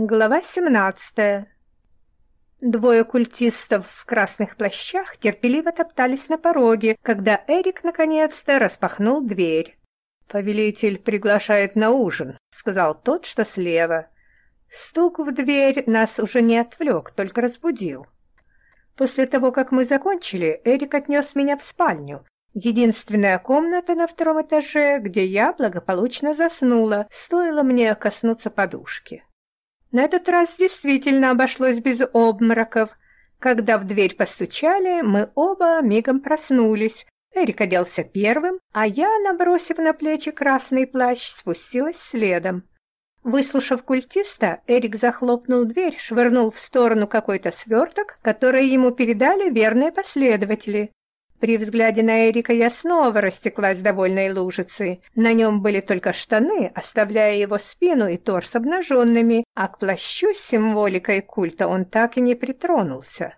Глава 17. Двое культистов в красных плащах терпеливо топтались на пороге, когда Эрик наконец-то распахнул дверь. «Повелитель приглашает на ужин», — сказал тот, что слева. Стук в дверь нас уже не отвлек, только разбудил. После того, как мы закончили, Эрик отнес меня в спальню. Единственная комната на втором этаже, где я благополучно заснула, стоило мне коснуться подушки. На этот раз действительно обошлось без обмороков. Когда в дверь постучали, мы оба мигом проснулись. Эрик оделся первым, а я, набросив на плечи красный плащ, спустилась следом. Выслушав культиста, Эрик захлопнул дверь, швырнул в сторону какой-то сверток, который ему передали верные последователи. При взгляде на Эрика я снова растеклась довольной лужицей. На нем были только штаны, оставляя его спину и торс обнаженными, а к плащу с символикой культа он так и не притронулся.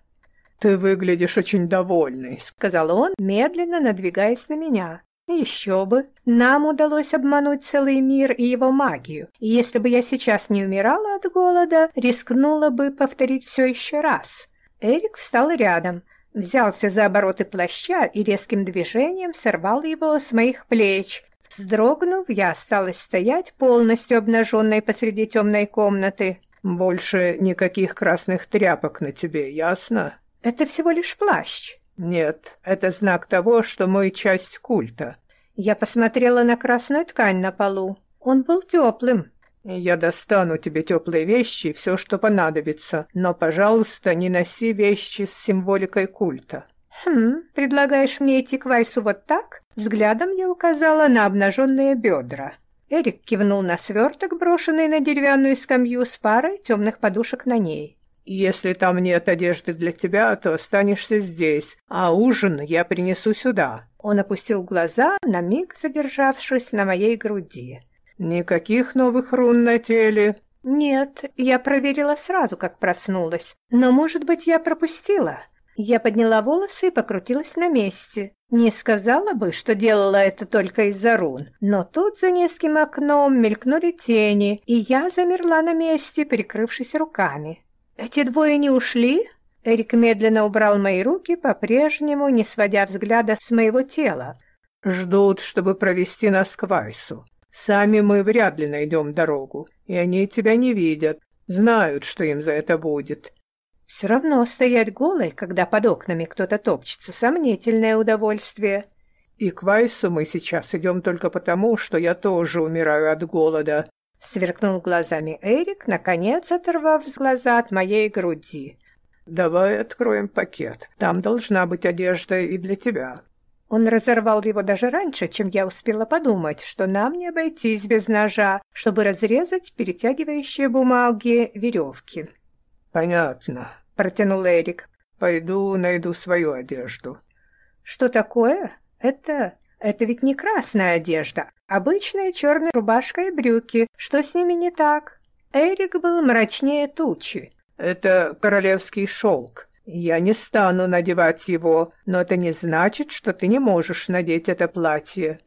«Ты выглядишь очень довольный», — сказал он, медленно надвигаясь на меня. Еще бы. Нам удалось обмануть целый мир и его магию. И если бы я сейчас не умирала от голода, рискнула бы повторить все еще раз. Эрик встал рядом взялся за обороты плаща и резким движением сорвал его с моих плеч. Сдрогнув, я осталась стоять, полностью обнаженной посреди темной комнаты. «Больше никаких красных тряпок на тебе, ясно?» «Это всего лишь плащ». «Нет, это знак того, что мы часть культа». Я посмотрела на красную ткань на полу. Он был теплым, «Я достану тебе теплые вещи, все, что понадобится, но, пожалуйста, не носи вещи с символикой культа». «Хм, предлагаешь мне идти к Вайсу вот так?» Взглядом я указала на обнаженные бедра. Эрик кивнул на сверток, брошенный на деревянную скамью с парой темных подушек на ней. «Если там нет одежды для тебя, то останешься здесь, а ужин я принесу сюда». Он опустил глаза, на миг задержавшись на моей груди. «Никаких новых рун на теле?» «Нет, я проверила сразу, как проснулась. Но, может быть, я пропустила?» Я подняла волосы и покрутилась на месте. Не сказала бы, что делала это только из-за рун, но тут за низким окном мелькнули тени, и я замерла на месте, прикрывшись руками. «Эти двое не ушли?» Эрик медленно убрал мои руки, по-прежнему не сводя взгляда с моего тела. «Ждут, чтобы провести нас к Вайсу. Сами мы вряд ли найдем дорогу, и они тебя не видят, знают, что им за это будет. Все равно стоять голой, когда под окнами кто-то топчется, сомнительное удовольствие. И к Вайсу мы сейчас идем только потому, что я тоже умираю от голода. Сверкнул глазами Эрик, наконец оторвав глаза от моей груди. «Давай откроем пакет. Там должна быть одежда и для тебя». Он разорвал его даже раньше, чем я успела подумать, что нам не обойтись без ножа, чтобы разрезать перетягивающие бумаги веревки. «Понятно», — протянул Эрик. «Пойду найду свою одежду». «Что такое? Это... это ведь не красная одежда. Обычная черная рубашка и брюки. Что с ними не так?» Эрик был мрачнее тучи. «Это королевский шелк. Я не стану надевать его, но это не значит, что ты не можешь надеть это платье.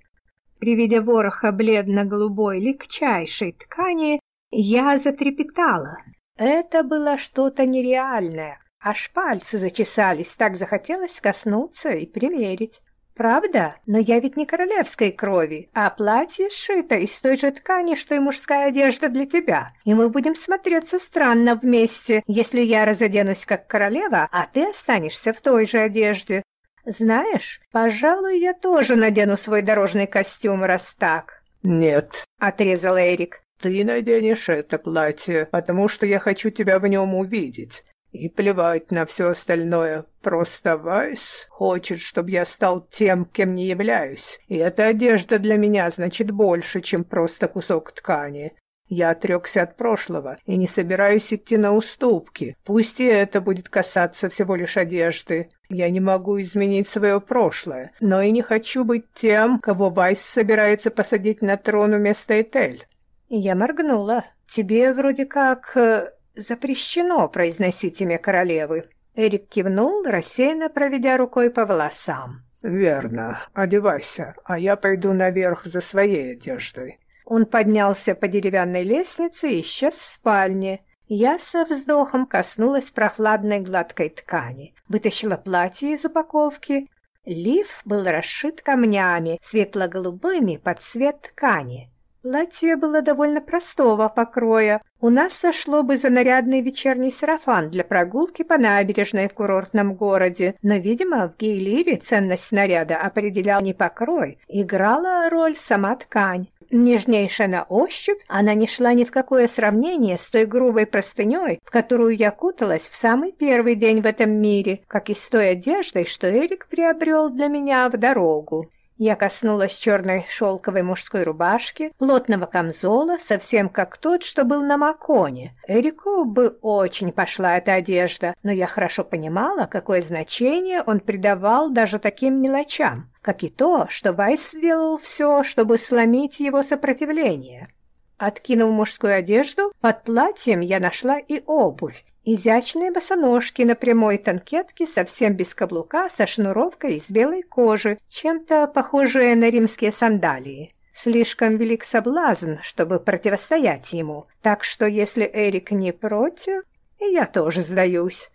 При виде вороха бледно-голубой легчайшей ткани я затрепетала. Это было что-то нереальное. Аж пальцы зачесались, так захотелось коснуться и примерить. «Правда? Но я ведь не королевской крови, а платье сшито из той же ткани, что и мужская одежда для тебя. И мы будем смотреться странно вместе, если я разоденусь как королева, а ты останешься в той же одежде. Знаешь, пожалуй, я тоже надену свой дорожный костюм, раз так». «Нет», — отрезал Эрик. «Ты наденешь это платье, потому что я хочу тебя в нем увидеть. И плевать на все остальное. Просто Вайс хочет, чтобы я стал тем, кем не являюсь. И эта одежда для меня значит больше, чем просто кусок ткани. Я отрекся от прошлого и не собираюсь идти на уступки. Пусть и это будет касаться всего лишь одежды. Я не могу изменить свое прошлое, но и не хочу быть тем, кого Вайс собирается посадить на трон вместо Этель. Я моргнула. Тебе вроде как э, запрещено произносить имя королевы». Эрик кивнул, рассеянно проведя рукой по волосам. «Верно. Одевайся, а я пойду наверх за своей одеждой». Он поднялся по деревянной лестнице и исчез в спальне. Я со вздохом коснулась прохладной гладкой ткани, вытащила платье из упаковки. Лиф был расшит камнями, светло-голубыми под цвет ткани. Платье было довольно простого покроя. У нас сошло бы за нарядный вечерний сарафан для прогулки по набережной в курортном городе, но, видимо, в Гейлире ценность наряда определял не покрой, играла роль сама ткань. Нежнейшая на ощупь, она не шла ни в какое сравнение с той грубой простыней, в которую я куталась в самый первый день в этом мире, как и с той одеждой, что Эрик приобрел для меня в дорогу. Я коснулась черной шелковой мужской рубашки, плотного камзола, совсем как тот, что был на Маконе. Эрику бы очень пошла эта одежда, но я хорошо понимала, какое значение он придавал даже таким мелочам, как и то, что Вайс сделал все, чтобы сломить его сопротивление. Откинув мужскую одежду, под платьем я нашла и обувь, Изящные босоножки на прямой танкетке, совсем без каблука, со шнуровкой из белой кожи, чем-то похожие на римские сандалии. Слишком велик соблазн, чтобы противостоять ему, так что если Эрик не против, я тоже сдаюсь.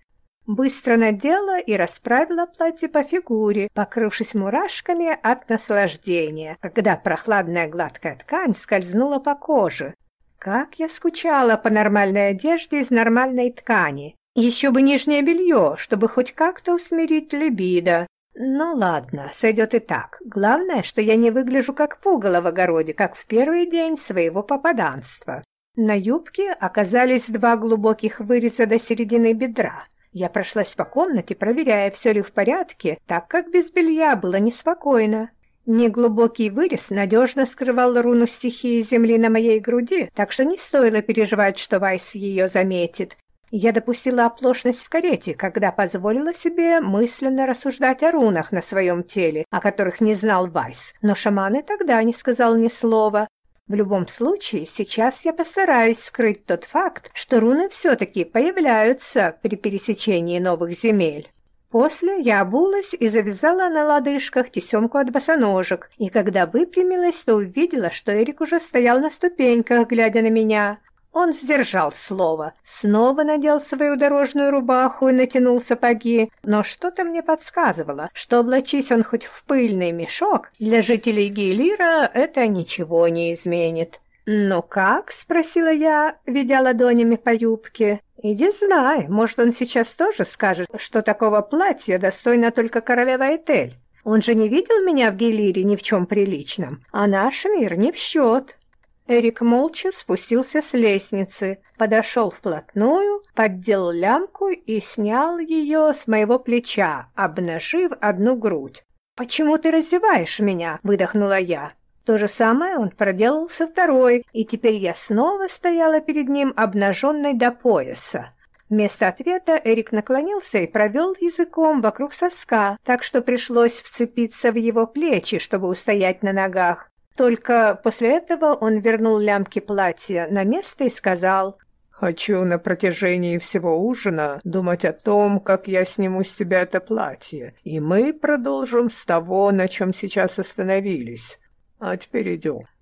Быстро надела и расправила платье по фигуре, покрывшись мурашками от наслаждения, когда прохладная гладкая ткань скользнула по коже, как я скучала по нормальной одежде из нормальной ткани. Еще бы нижнее белье, чтобы хоть как-то усмирить либидо. Ну ладно, сойдет и так. Главное, что я не выгляжу как пугало в огороде, как в первый день своего попаданства. На юбке оказались два глубоких выреза до середины бедра. Я прошлась по комнате, проверяя, все ли в порядке, так как без белья было неспокойно. Неглубокий вырез надежно скрывал руну стихии земли на моей груди, так что не стоило переживать, что Вайс ее заметит. Я допустила оплошность в карете, когда позволила себе мысленно рассуждать о рунах на своем теле, о которых не знал Вайс, но шаман и тогда не сказал ни слова. В любом случае, сейчас я постараюсь скрыть тот факт, что руны все-таки появляются при пересечении новых земель. После я обулась и завязала на лодыжках тесемку от босоножек, и когда выпрямилась, то увидела, что Эрик уже стоял на ступеньках, глядя на меня. Он сдержал слово, снова надел свою дорожную рубаху и натянул сапоги, но что-то мне подсказывало, что облачись он хоть в пыльный мешок, для жителей Гейлира это ничего не изменит. «Ну как?» — спросила я, ведя ладонями по юбке. «Иди знай, может, он сейчас тоже скажет, что такого платья достойна только королева Этель. Он же не видел меня в Гелире ни в чем приличном, а наш мир не в счет». Эрик молча спустился с лестницы, подошел вплотную, поддел лямку и снял ее с моего плеча, обнажив одну грудь. «Почему ты раздеваешь меня?» — выдохнула я. То же самое он проделал со второй, и теперь я снова стояла перед ним, обнаженной до пояса. Вместо ответа Эрик наклонился и провел языком вокруг соска, так что пришлось вцепиться в его плечи, чтобы устоять на ногах. Только после этого он вернул лямки платья на место и сказал «Хочу на протяжении всего ужина думать о том, как я сниму с тебя это платье, и мы продолжим с того, на чем сейчас остановились. А теперь идем.